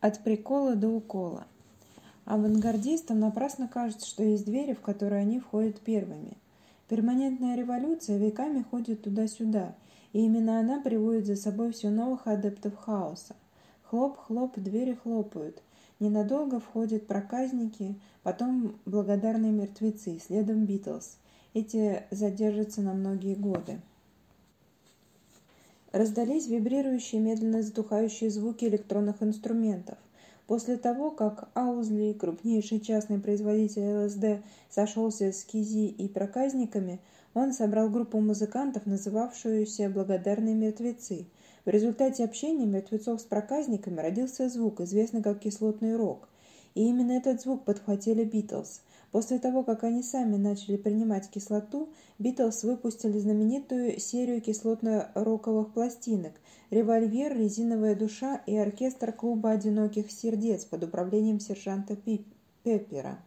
От прикола до укола. Авангардистам напрасно кажется, что есть двери, в которые они входят первыми. Перманентная революция веками ходит туда-сюда, и именно она приводит за собой все новых адептов хаоса. Хлоп-хлоп, двери хлопают. Ненадолго входят проказники, потом благодарные мертвецы, следом Битлз. Эти задержатся на многие годы. Раздались вибрирующие, медленно затухающие звуки электронных инструментов. После того, как Аузли, крупнейший частный производитель ЛСД, сошелся с Кизи и проказниками, он собрал группу музыкантов, называвшуюся «Благодарные мертвецы». В результате общения мертвецов с проказниками родился звук, известный как кислотный рок. И именно этот звук подхватили Битлз. После того, как они сами начали принимать кислоту, Битлз выпустили знаменитую серию кислотно-роковых пластинок «Револьвер», «Резиновая душа» и оркестр клуба «Одиноких сердец» под управлением сержанта Пеппера.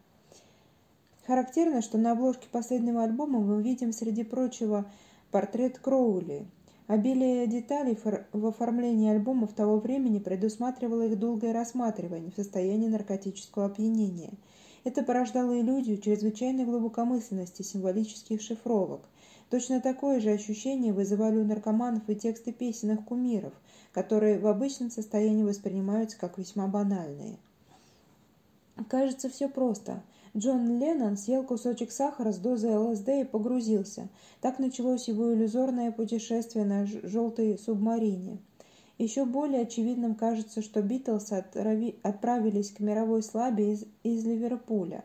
Характерно, что на обложке последнего альбома мы видим, среди прочего, портрет Кроули. Обилие деталей в оформлении альбомов того времени предусматривало их долгое рассматривание в состоянии наркотического опьянения – это порождало иллюзию чрезвычайной глубокомысленности символических шифровок. Точно такое же ощущение вызывали у наркоманов и тексты песенных кумиров, которые в обычном состоянии воспринимаются как весьма банальные. Кажется, все просто. Джон Леннон съел кусочек сахара с дозой ЛСД и погрузился. Так началось его иллюзорное путешествие на желтой субмарине. Еще более очевидным кажется, что Битлз отправились к мировой славе из, из Ливерпуля.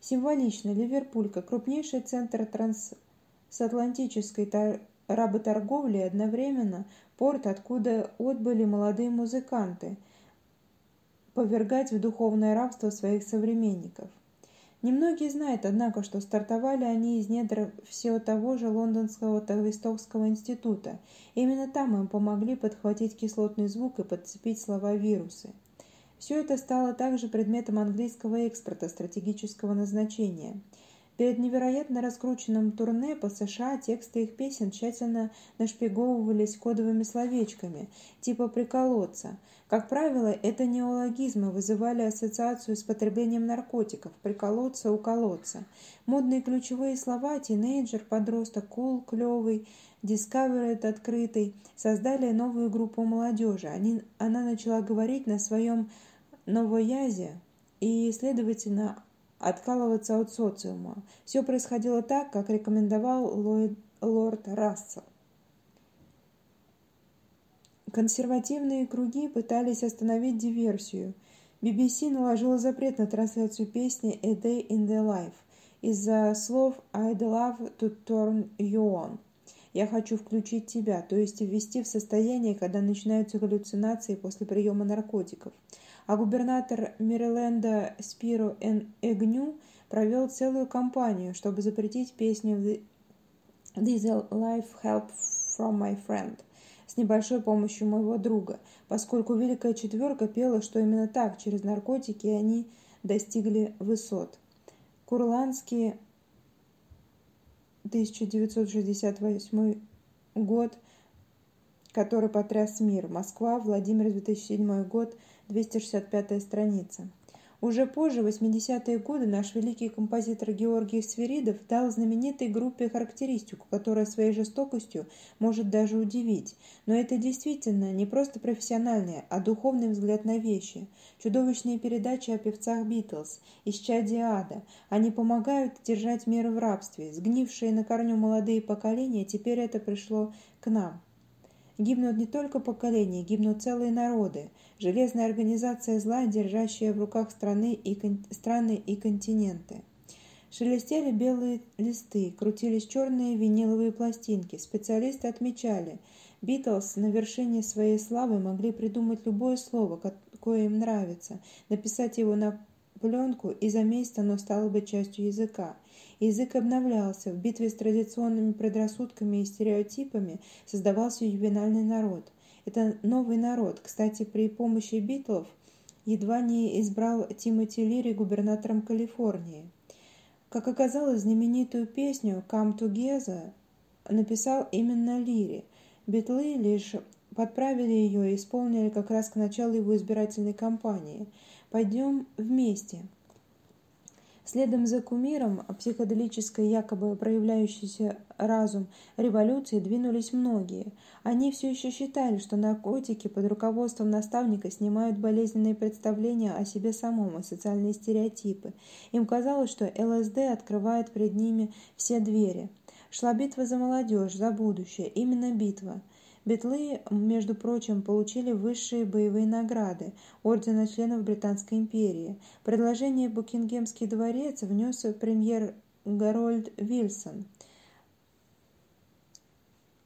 Символично, Ливерпуль, как крупнейший центр трансатлантической работорговли, одновременно порт, откуда отбыли молодые музыканты, повергать в духовное рабство своих современников. Немногие знают, однако, что стартовали они из недр всего того же лондонского Тавистокского института. Именно там им помогли подхватить кислотный звук и подцепить слова вирусы. Все это стало также предметом английского экспорта стратегического назначения – Перед невероятно раскрученным турне по США тексты их песен тщательно нашпиговывались кодовыми словечками, типа «приколоться». Как правило, это неологизмы вызывали ассоциацию с потреблением наркотиков «приколоться», «уколоться». Модные ключевые слова «тинейджер», «подросток», «кул», «клевый», «discovered», «открытый» создали новую группу молодежи. Они, она начала говорить на своем новоязе и, следовательно, откалываться от социума. Все происходило так, как рекомендовал Ллойд, лорд Рассел. Консервативные круги пытались остановить диверсию. BBC наложила запрет на трансляцию песни «A Day in the Life» из-за слов «I'd love to turn you on». «Я хочу включить тебя», то есть ввести в состояние, когда начинаются галлюцинации после приема наркотиков – а губернатор Мэриленда Спиро Н. Эгню провел целую кампанию, чтобы запретить песню «This life help from my friend» с небольшой помощью моего друга, поскольку Великая Четверка пела, что именно так, через наркотики, они достигли высот. Курландский 1968 год, который потряс мир. Москва, Владимир, 2007 год, 265 страница. Уже позже, в 80-е годы, наш великий композитор Георгий Свиридов дал знаменитой группе характеристику, которая своей жестокостью может даже удивить. Но это действительно не просто профессиональный, а духовный взгляд на вещи. Чудовищные передачи о певцах Битлз, исчадие ада. Они помогают держать мир в рабстве. Сгнившие на корню молодые поколения, теперь это пришло к нам. Гибнут не только поколения, гибнут целые народы. Железная организация зла, держащая в руках страны и, кон... страны и континенты. Шелестели белые листы, крутились черные виниловые пластинки. Специалисты отмечали, Битлз на вершине своей славы могли придумать любое слово, какое им нравится, написать его на пленку, и за месяц оно стало бы частью языка. Язык обновлялся, в битве с традиционными предрассудками и стереотипами создавался ювенальный народ. Это новый народ. Кстати, при помощи Битлов едва не избрал Тимоти Лири губернатором Калифорнии. Как оказалось, знаменитую песню «Come Together» написал именно Лири. Битлы лишь подправили ее и исполнили как раз к началу его избирательной кампании. «Пойдем вместе». Следом за кумиром, психоделической якобы проявляющийся разум революции двинулись многие. Они все еще считали, что наркотики под руководством наставника снимают болезненные представления о себе самом и социальные стереотипы. Им казалось, что ЛСД открывает перед ними все двери. Шла битва за молодежь, за будущее, именно битва. Битлы, между прочим, получили высшие боевые награды Ордена членов Британской империи. Предложение Букингемский дворец внес премьер Гарольд Вильсон.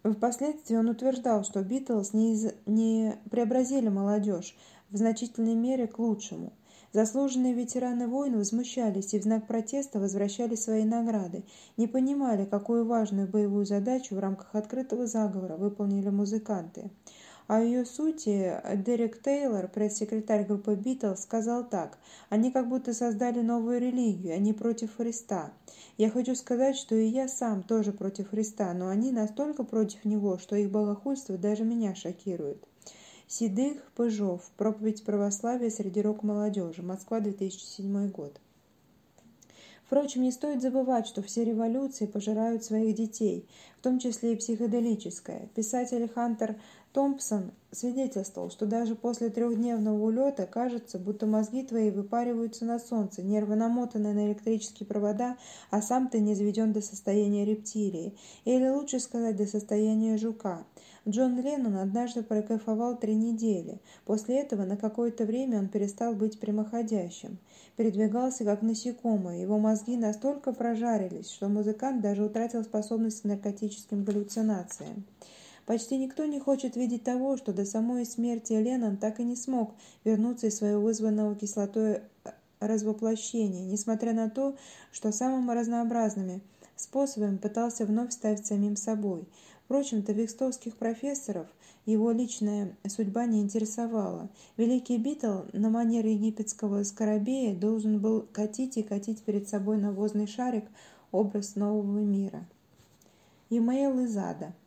Впоследствии он утверждал, что Битлз не, не преобразили молодежь в значительной мере к лучшему – Заслуженные ветераны войн возмущались и в знак протеста возвращали свои награды, не понимали, какую важную боевую задачу в рамках открытого заговора выполнили музыканты. О ее сути Дерек Тейлор, пресс-секретарь группы Битлз, сказал так. «Они как будто создали новую религию, они против Христа. Я хочу сказать, что и я сам тоже против Христа, но они настолько против него, что их богохульство даже меня шокирует». Седых Пыжов. Проповедь православия среди рок-молодежи. Москва, 2007 год. Впрочем, не стоит забывать, что все революции пожирают своих детей, в том числе и психоделическая. Писатель Хантер Томпсон свидетельствовал, что даже после трехдневного улета кажется, будто мозги твои выпариваются на солнце, нервы намотаны на электрические провода, а сам ты не заведен до состояния рептилии, или лучше сказать, до состояния жука. Джон Леннон однажды прокайфовал три недели. После этого на какое-то время он перестал быть прямоходящим. Передвигался как насекомое. Его мозги настолько прожарились, что музыкант даже утратил способность к наркотическим галлюцинациям. Почти никто не хочет видеть того, что до самой смерти Леннон так и не смог вернуться из своего вызванного кислотой развоплощения, несмотря на то, что самыми разнообразными способами пытался вновь стать самим собой – Впрочем, тавикстовских профессоров его личная судьба не интересовала. Великий Битл на манер египетского скоробея должен был катить и катить перед собой навозный шарик образ нового мира. Имейл из ада –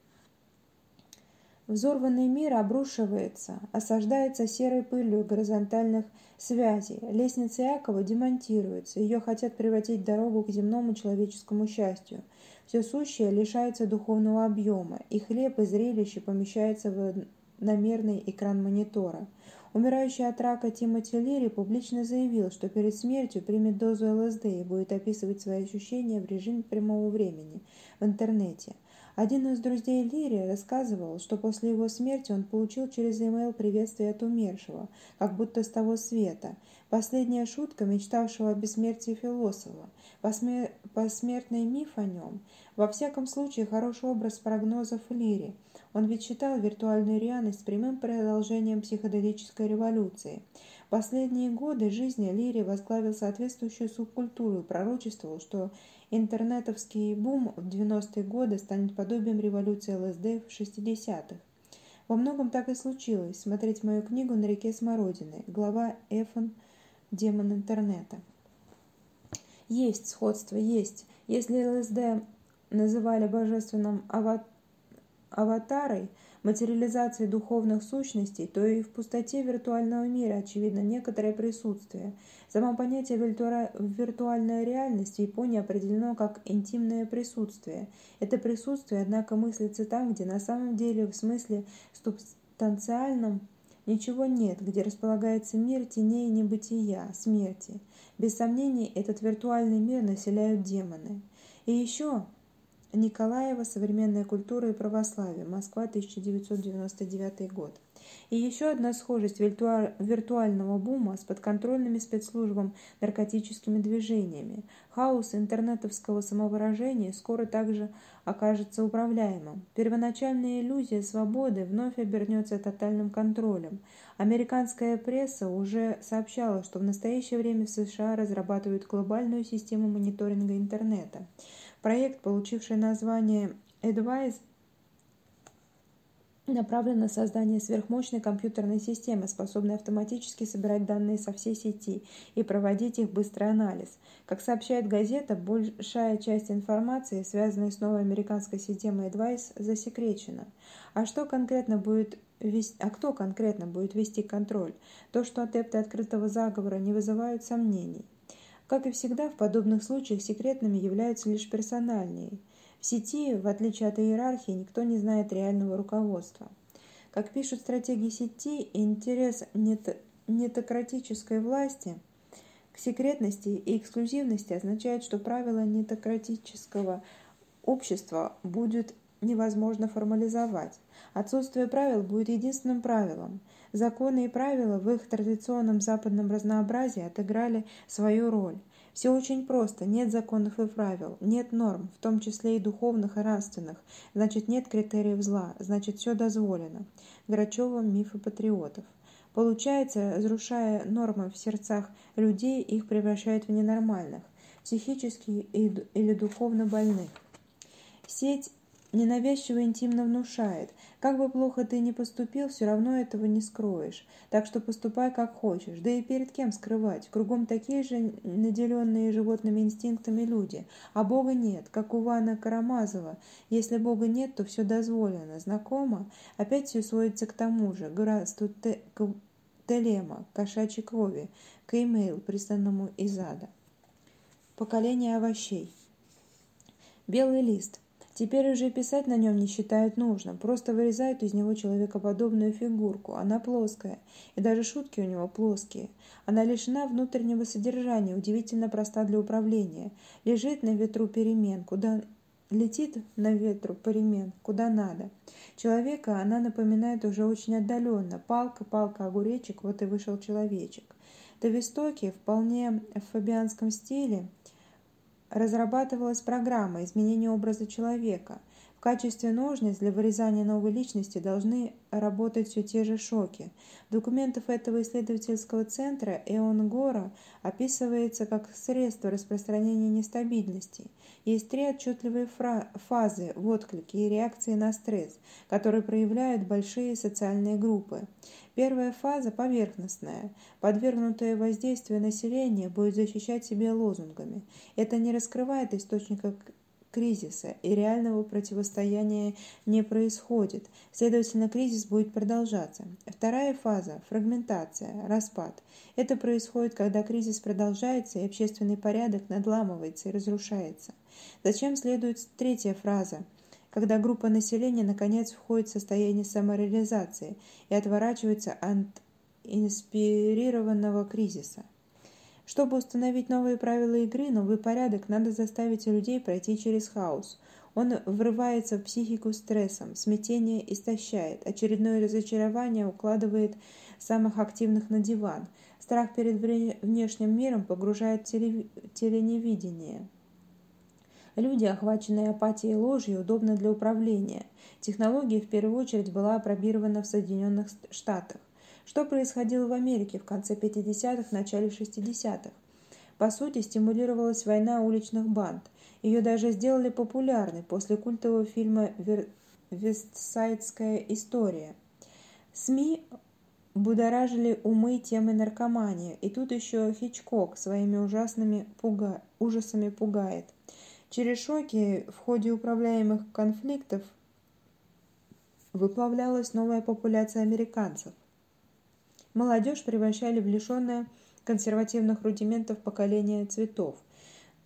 Взорванный мир обрушивается, осаждается серой пылью горизонтальных связей. Лестница Якова демонтируется, ее хотят превратить в дорогу к земному человеческому счастью. Все сущее лишается духовного объема, и хлеб и зрелище помещается в намерный экран монитора. Умирающий от рака Тимоти Лири публично заявил, что перед смертью примет дозу ЛСД и будет описывать свои ощущения в режиме прямого времени в интернете – один из друзей Лири рассказывал, что после его смерти он получил через e-mail приветствие от умершего, как будто с того света. Последняя шутка мечтавшего о бессмертии философа, посмер... посмертный миф о нем. Во всяком случае, хороший образ прогнозов Лири. Он ведь считал виртуальную реальность прямым продолжением психоделической революции. Последние годы жизни Лири возглавил соответствующую субкультуру и пророчествовал, что интернетовский бум в 90-е годы станет подобием революции ЛСД в 60-х. Во многом так и случилось. Смотреть мою книгу «На реке Смородины», глава Эфон «Демон интернета». Есть сходство, есть. Если ЛСД называли божественным аватарой – материализации духовных сущностей, то и в пустоте виртуального мира очевидно некоторое присутствие. Само понятие «виртуальная реальность» в Японии определено как интимное присутствие. Это присутствие, однако, мыслится там, где на самом деле в смысле субстанциальном ничего нет, где располагается мир теней небытия, смерти. Без сомнений, этот виртуальный мир населяют демоны. И еще Николаева «Современная культура и православие. Москва, 1999 год». И еще одна схожесть виртуального бума с подконтрольными спецслужбам наркотическими движениями. Хаос интернетовского самовыражения скоро также окажется управляемым. Первоначальная иллюзия свободы вновь обернется тотальным контролем. Американская пресса уже сообщала, что в настоящее время в США разрабатывают глобальную систему мониторинга интернета – Проект, получивший название Advice, направлен на создание сверхмощной компьютерной системы, способной автоматически собирать данные со всей сети и проводить их быстрый анализ. Как сообщает газета, большая часть информации, связанной с новой американской системой Advice, засекречена. А что конкретно будет а кто конкретно будет вести контроль? То, что адепты открытого заговора не вызывают сомнений. Как и всегда, в подобных случаях секретными являются лишь персональные – в сети, в отличие от иерархии, никто не знает реального руководства. Как пишут стратегии сети, интерес нетократической власти к секретности и эксклюзивности означает, что правила нетократического общества будет невозможно формализовать. Отсутствие правил будет единственным правилом. Законы и правила в их традиционном западном разнообразии отыграли свою роль. Все очень просто. Нет законов и правил, нет норм, в том числе и духовных и нравственных. Значит, нет критериев зла, значит, все дозволено. Грачева «Мифы патриотов». Получается, разрушая нормы в сердцах людей, их превращают в ненормальных, психически или духовно больных. Сеть ненавязчиво интимно внушает. Как бы плохо ты ни поступил, все равно этого не скроешь. Так что поступай как хочешь. Да и перед кем скрывать? Кругом такие же наделенные животными инстинктами люди. А Бога нет, как у Вана Карамазова. Если Бога нет, то все дозволено. Знакомо? Опять все сводится к тому же. Гораздо к телема, кошачьей крови, к имейл, присланному из ада. Поколение овощей. Белый лист – Теперь уже писать на нем не считают нужным, просто вырезают из него человекоподобную фигурку. Она плоская, и даже шутки у него плоские. Она лишена внутреннего содержания, удивительно проста для управления. Лежит на ветру перемен, куда летит на ветру перемен, куда надо. Человека она напоминает уже очень отдаленно. Палка, палка, огуречек, вот и вышел человечек. Тавистоки вполне в фабианском стиле – разрабатывалась программа изменения образа человека. В качестве ножниц для вырезания новой личности должны работать все те же шоки. В документах этого исследовательского центра Эон Гора описывается как средство распространения нестабильности. Есть три отчетливые фазы в отклике и реакции на стресс, которые проявляют большие социальные группы. Первая фаза поверхностная. Подвергнутое воздействие населения будет защищать себя лозунгами. Это не раскрывает источника кризиса, и реального противостояния не происходит. Следовательно, кризис будет продолжаться. Вторая фаза – фрагментация, распад. Это происходит, когда кризис продолжается, и общественный порядок надламывается и разрушается. Зачем следует третья фраза – когда группа населения наконец входит в состояние самореализации и отворачивается от инспирированного кризиса. Чтобы установить новые правила игры, новый порядок, надо заставить людей пройти через хаос. Он врывается в психику стрессом, смятение истощает, очередное разочарование укладывает самых активных на диван, страх перед внешним миром погружает в теленевидение. Люди, охваченные апатией и ложью, удобны для управления. Технология в первую очередь была опробирована в Соединенных Штатах. Что происходило в Америке в конце 50-х, начале 60-х? По сути, стимулировалась война уличных банд. Ее даже сделали популярной после культового фильма «Вестсайдская история». СМИ будоражили умы темы наркомании, и тут еще Хичкок своими ужасными пуга... ужасами пугает. Через шоки в ходе управляемых конфликтов выплавлялась новая популяция американцев. Молодежь превращали в лишенное консервативных рудиментов поколения цветов.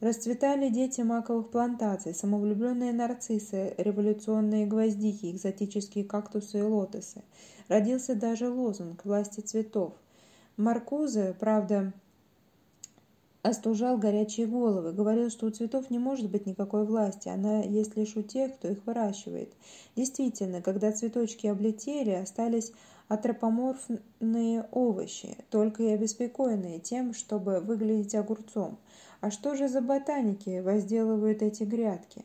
Расцветали дети маковых плантаций, самовлюбленные нарциссы, революционные гвоздики, экзотические кактусы и лотосы. Родился даже лозунг «Власти цветов». Маркузе, правда, остужал горячие головы, говорил, что у цветов не может быть никакой власти, она есть лишь у тех, кто их выращивает. Действительно, когда цветочки облетели, остались антропоморфные овощи, только и обеспокоенные тем, чтобы выглядеть огурцом. А что же за ботаники возделывают эти грядки?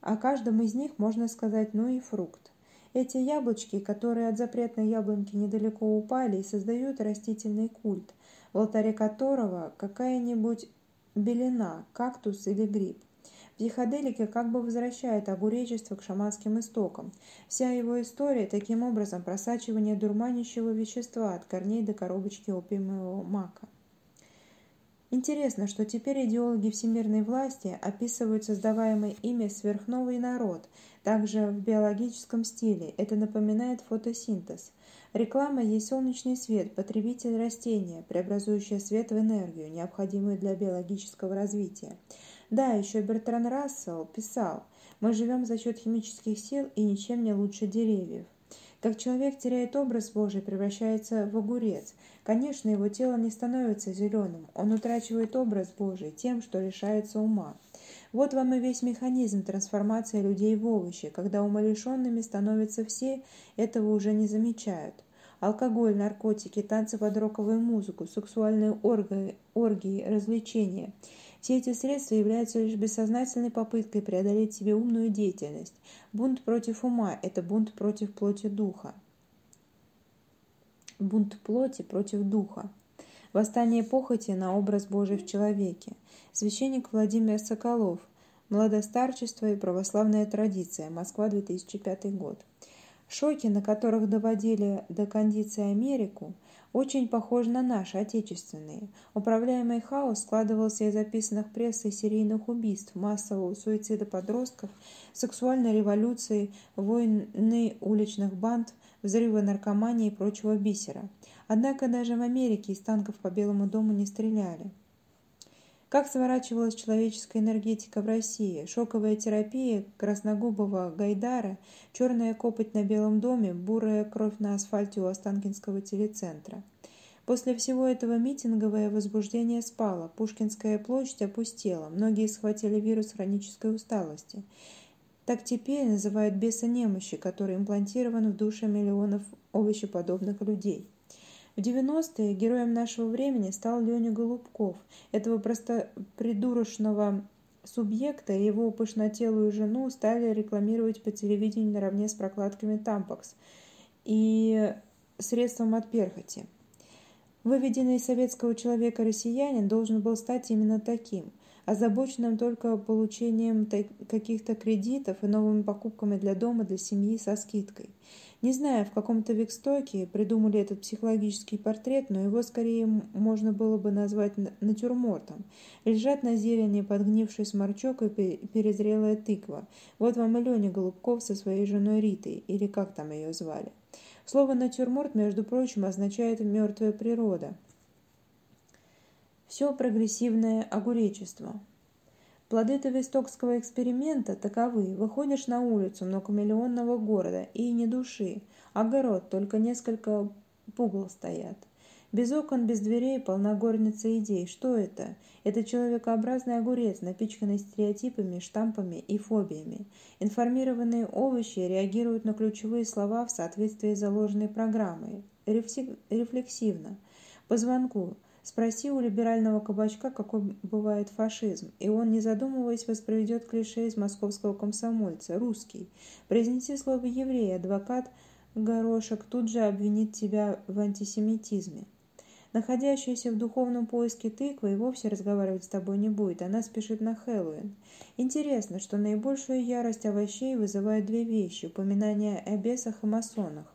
О каждом из них можно сказать «ну и фрукт». Эти яблочки, которые от запретной яблоньки недалеко упали и создают растительный культ – в алтаре которого какая-нибудь белина, кактус или гриб. В Психоделика как бы возвращает огуречество к шаманским истокам. Вся его история таким образом просачивание дурманящего вещества от корней до коробочки опиумового мака. Интересно, что теперь идеологи всемирной власти описывают создаваемый ими сверхновый народ, также в биологическом стиле. Это напоминает фотосинтез. Реклама есть солнечный свет, потребитель растения, преобразующее свет в энергию, необходимую для биологического развития. Да, еще Бертран Рассел писал, мы живем за счет химических сил и ничем не лучше деревьев. Как человек теряет образ Божий, превращается в огурец. Конечно, его тело не становится зеленым, он утрачивает образ Божий тем, что лишается ума. Вот вам и весь механизм трансформации людей в овощи, когда умалишенными становятся все, этого уже не замечают. Алкоголь, наркотики, танцы под роковую музыку, сексуальные оргии, оргии, развлечения – все эти средства являются лишь бессознательной попыткой преодолеть себе умную деятельность. Бунт против ума – это бунт против плоти духа. Бунт плоти против духа. Восстание похоти на образ Божий в человеке. Священник Владимир Соколов. Младостарчество и православная традиция. Москва, 2005 год. Шоки, на которых доводили до кондиции Америку, очень похожи на наши, отечественные. Управляемый хаос складывался из записанных прессой серийных убийств, массового суицида подростков, сексуальной революции, войны уличных банд, взрыва наркомании и прочего бисера. Однако даже в Америке из танков по Белому дому не стреляли. Как сворачивалась человеческая энергетика в России, шоковая терапия красногубого Гайдара, черная копоть на Белом доме, бурая кровь на асфальте у Останкинского телецентра. После всего этого митинговое возбуждение спало, Пушкинская площадь опустела, многие схватили вирус хронической усталости. Так теперь называют беса немощи, который имплантирован в души миллионов овощеподобных людей. В 90-е героем нашего времени стал Леня Голубков. Этого просто придурочного субъекта и его пышнотелую жену стали рекламировать по телевидению наравне с прокладками Тампакс и средством от перхоти. Выведенный из советского человека россиянин должен был стать именно таким – озабоченным только получением каких-то кредитов и новыми покупками для дома, для семьи со скидкой. Не знаю, в каком-то викстоке придумали этот психологический портрет, но его скорее можно было бы назвать натюрмортом. Лежат на зелени подгнивший сморчок и перезрелая тыква. Вот вам и Леня Голубков со своей женой Ритой, или как там ее звали. Слово «натюрморт», между прочим, означает «мертвая природа». Все прогрессивное огуречество. Плоды Тавистокского эксперимента таковы. Выходишь на улицу многомиллионного города и ни души. Огород, только несколько пугал стоят. Без окон, без дверей, полногорница идей. Что это? Это человекообразный огурец, напичканный стереотипами, штампами и фобиями. Информированные овощи реагируют на ключевые слова в соответствии с заложенной программой. Рефлексивно. По звонку. Спроси у либерального кабачка, какой бывает фашизм, и он, не задумываясь, воспроизведет клише из московского комсомольца, русский. Произнеси слово «еврей», адвокат Горошек тут же обвинит тебя в антисемитизме. Находящаяся в духовном поиске тыква и вовсе разговаривать с тобой не будет, она спешит на Хэллоуин. Интересно, что наибольшую ярость овощей вызывают две вещи – упоминание о бесах и масонах.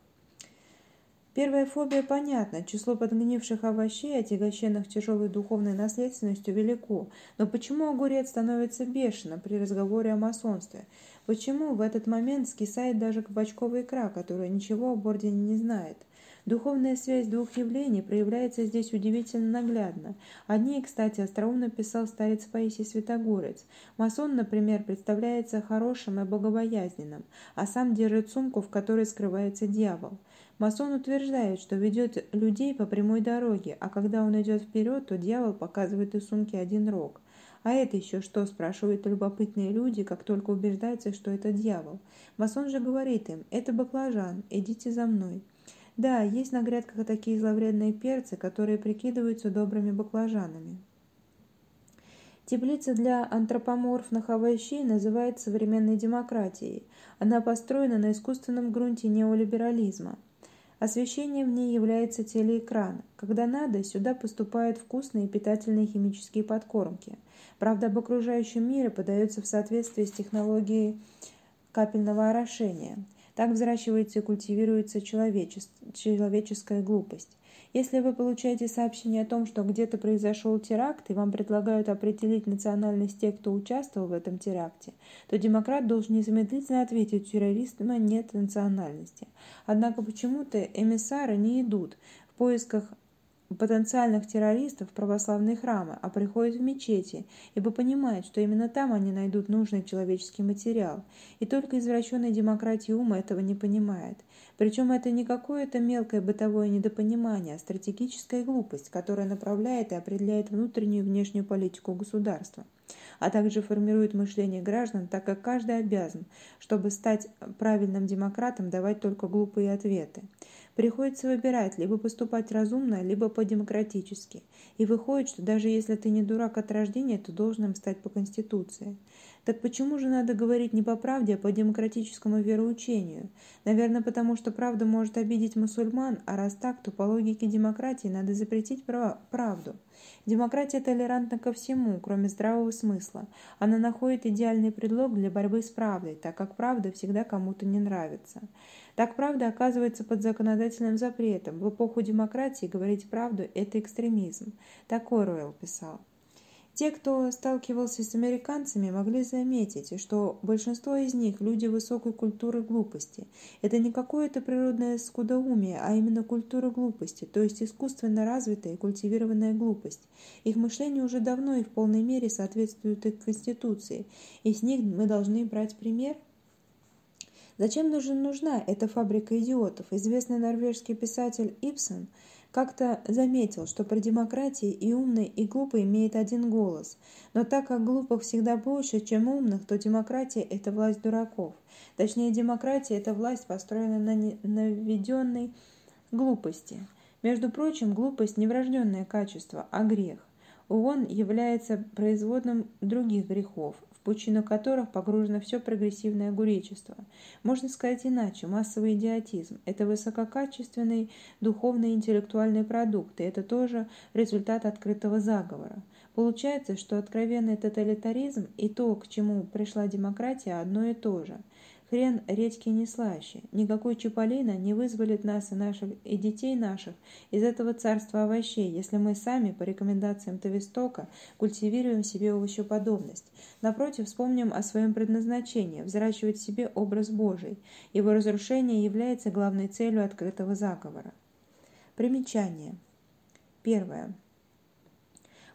Первая фобия понятна. Число подгнивших овощей, отягощенных тяжелой духовной наследственностью, велико. Но почему огурец становится бешено при разговоре о масонстве? Почему в этот момент скисает даже кабачковая икра, которая ничего об ордене не знает? Духовная связь двух явлений проявляется здесь удивительно наглядно. О ней, кстати, остроумно писал старец Паисий Святогорец. Масон, например, представляется хорошим и богобоязненным, а сам держит сумку, в которой скрывается дьявол. Масон утверждает, что ведет людей по прямой дороге, а когда он идет вперед, то дьявол показывает из сумки один рог. А это еще что, спрашивают любопытные люди, как только убеждаются, что это дьявол. Масон же говорит им, это баклажан, идите за мной. Да, есть на грядках такие зловредные перцы, которые прикидываются добрыми баклажанами. Теплица для антропоморфных овощей называется современной демократией. Она построена на искусственном грунте неолиберализма. Освещение в ней является телеэкран. Когда надо, сюда поступают вкусные и питательные химические подкормки. Правда об окружающем мире подается в соответствии с технологией капельного орошения. Так взращивается и культивируется человеческая глупость. Если вы получаете сообщение о том, что где-то произошел теракт, и вам предлагают определить национальность тех, кто участвовал в этом теракте, то демократ должен незамедлительно ответить, у террориста нет национальности. Однако почему-то эмиссары не идут в поисках потенциальных террористов в православные храмы, а приходят в мечети, ибо понимают, что именно там они найдут нужный человеческий материал. И только извращенная демократия ума этого не понимает. Причем это не какое-то мелкое бытовое недопонимание, а стратегическая глупость, которая направляет и определяет внутреннюю и внешнюю политику государства, а также формирует мышление граждан, так как каждый обязан, чтобы стать правильным демократом, давать только глупые ответы. Приходится выбирать, либо поступать разумно, либо по-демократически. И выходит, что даже если ты не дурак от рождения, то должен им стать по Конституции. Так почему же надо говорить не по правде, а по демократическому вероучению? Наверное, потому что правда может обидеть мусульман, а раз так, то по логике демократии надо запретить правду. Демократия толерантна ко всему, кроме здравого смысла. Она находит идеальный предлог для борьбы с правдой, так как правда всегда кому-то не нравится. Так правда оказывается под законодательным запретом. В эпоху демократии говорить правду – это экстремизм. Такой Ройл писал. Те, кто сталкивался с американцами, могли заметить, что большинство из них – люди высокой культуры глупости. Это не какое-то природное скудоумие, а именно культура глупости, то есть искусственно развитая и культивированная глупость. Их мышление уже давно и в полной мере соответствует их конституции, и с них мы должны брать пример – Зачем нужна эта фабрика идиотов? Известный норвежский писатель Ипсон – как-то заметил, что при демократии и умный, и глупый имеет один голос. Но так как глупых всегда больше, чем умных, то демократия – это власть дураков. Точнее, демократия – это власть, построенная на наведенной глупости. Между прочим, глупость – не врожденное качество, а грех. Он является производным других грехов, пучину которых погружено все прогрессивное гуречество. Можно сказать иначе, массовый идиотизм – это высококачественный духовный и интеллектуальный продукт, и это тоже результат открытого заговора. Получается, что откровенный тоталитаризм и то, к чему пришла демократия, одно и то же – Хрен редьки не слаще. Никакой Чаполина не вызволит нас и наших и детей наших из этого царства овощей, если мы сами, по рекомендациям Тавистока, культивируем себе овощеподобность. Напротив, вспомним о своем предназначении – взращивать в себе образ Божий. Его разрушение является главной целью открытого заговора. Примечание. Первое.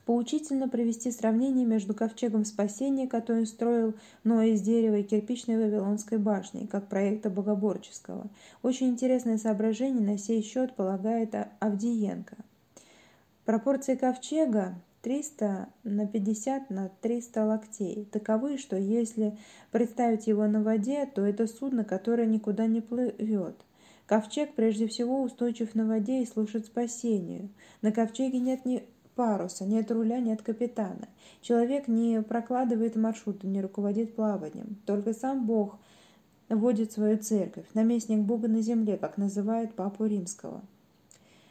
Поучительно провести сравнение между ковчегом спасения, который строил Ноя из дерева, и кирпичной Вавилонской башней, как проекта богоборческого. Очень интересное соображение на сей счет полагает Авдиенко. Пропорции ковчега 300 на 50 на 300 локтей. Таковы, что если представить его на воде, то это судно, которое никуда не плывет. Ковчег прежде всего устойчив на воде и служит спасению. На ковчеге нет ни паруса, нет руля, нет капитана. Человек не прокладывает маршруты, не руководит плаванием. Только сам Бог водит свою церковь, наместник Бога на земле, как называют Папу Римского.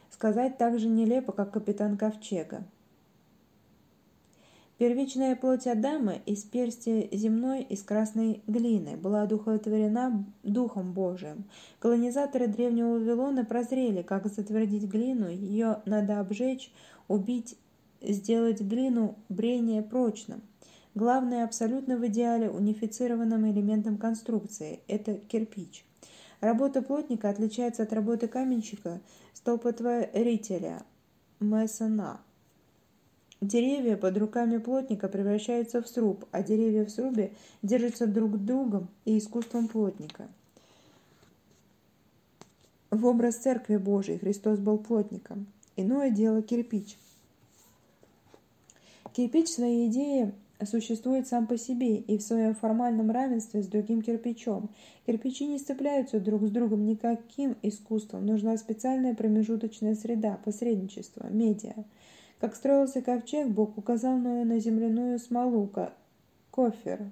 Сказать так же нелепо, как капитан Ковчега. Первичная плоть Адама из персти земной из красной глины была одухотворена Духом Божиим. Колонизаторы древнего Вавилона прозрели, как затвердить глину, ее надо обжечь, убить, сделать глину брение прочным. Главное абсолютно в идеале унифицированным элементом конструкции – это кирпич. Работа плотника отличается от работы каменщика, столпотворителя, месона. Деревья под руками плотника превращаются в сруб, а деревья в срубе держатся друг другом и искусством плотника. В образ Церкви Божией Христос был плотником. Иное дело кирпич. Кирпич в своей идее существует сам по себе и в своем формальном равенстве с другим кирпичом. Кирпичи не сцепляются друг с другом никаким искусством. Нужна специальная промежуточная среда, посредничество, медиа. Как строился ковчег, Бог указал Ною на земляную смолу, кофер,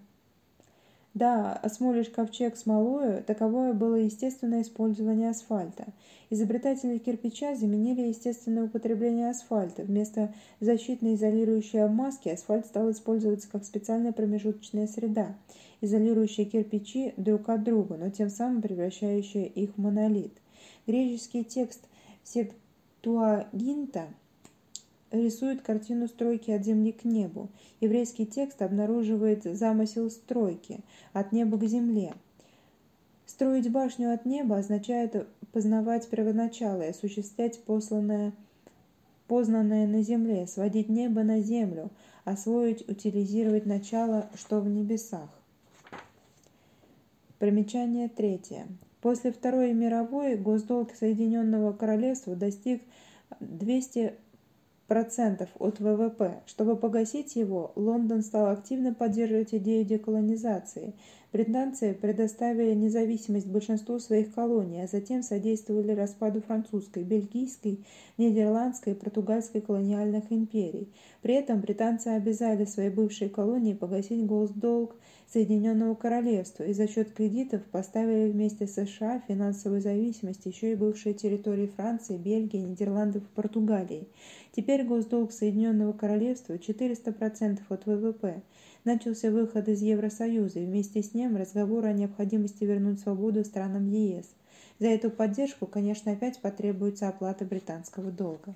Да, осмолишь ковчег смолою, таковое было естественное использование асфальта. Изобретатели кирпича заменили естественное употребление асфальта. Вместо защитной изолирующей обмазки асфальт стал использоваться как специальная промежуточная среда, изолирующая кирпичи друг от друга, но тем самым превращающая их в монолит. Греческий текст Септуагинта – рисует картину стройки от земли к небу. Еврейский текст обнаруживает замысел стройки от неба к земле. Строить башню от неба означает познавать первоначало и осуществлять посланное, познанное на земле, сводить небо на землю, освоить, утилизировать начало, что в небесах. Примечание третье. После Второй мировой госдолг Соединенного Королевства достиг 200 процентов от ВВП. Чтобы погасить его, Лондон стал активно поддерживать идею деколонизации. Британцы предоставили независимость большинству своих колоний, а затем содействовали распаду французской, бельгийской, нидерландской и португальской колониальных империй. При этом британцы обязали свои бывшие колонии погасить госдолг Соединенного Королевства и за счет кредитов поставили вместе с США финансовую зависимость еще и бывшие территории Франции, Бельгии, Нидерландов и Португалии. Теперь госдолг Соединенного Королевства 400% от ВВП. Начался выход из Евросоюза и вместе с ним разговор о необходимости вернуть свободу странам ЕС. За эту поддержку, конечно, опять потребуется оплата британского долга.